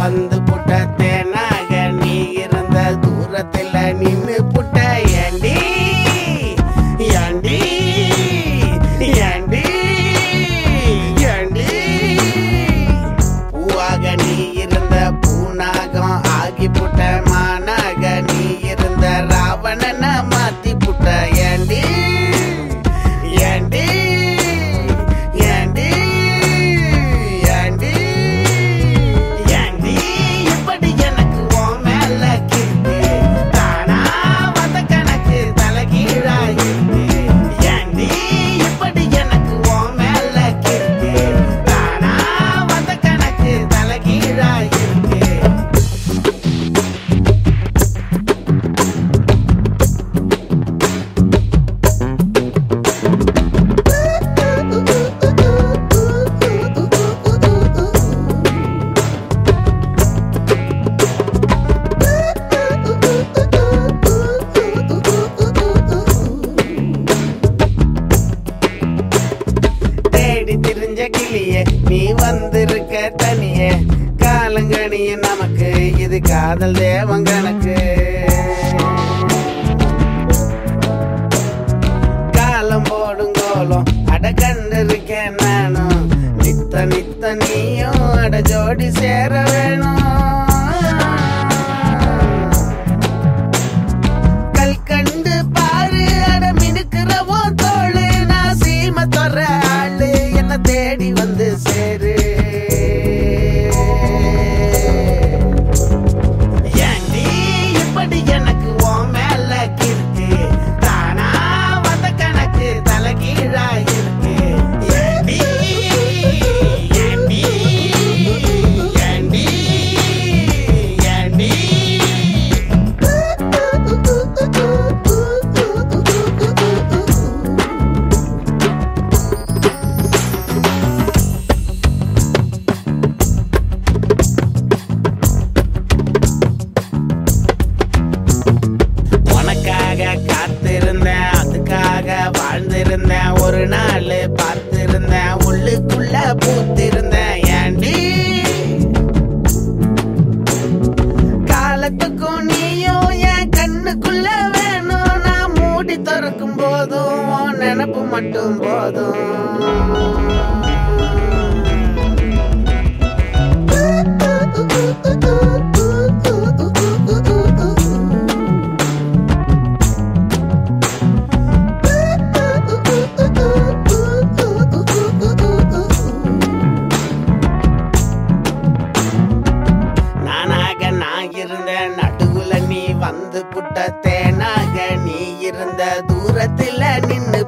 வந்து நீ வந்திருக்க தனியே. காலங்கணிய நமக்கு இது காதல் தேவம் கணக்கு. காலம் போடும் கோலம் அட கண்டிருக்கேன் நானும் நித்த நித்த நீயும் அட ஜோடி சேர வேணும். ஒரு நாள் பார்த்திருந்தேன் உள்ளுக்குள்ள பூத்திருந்தேன் ஏண்டி? காலத்துக்கும் நீயோ என் கண்ணுக்குள்ள வேணும். நான் மூடி திறக்கும் போதும் நினப்பு மட்டும் போதும். தூரத்துல நின்னு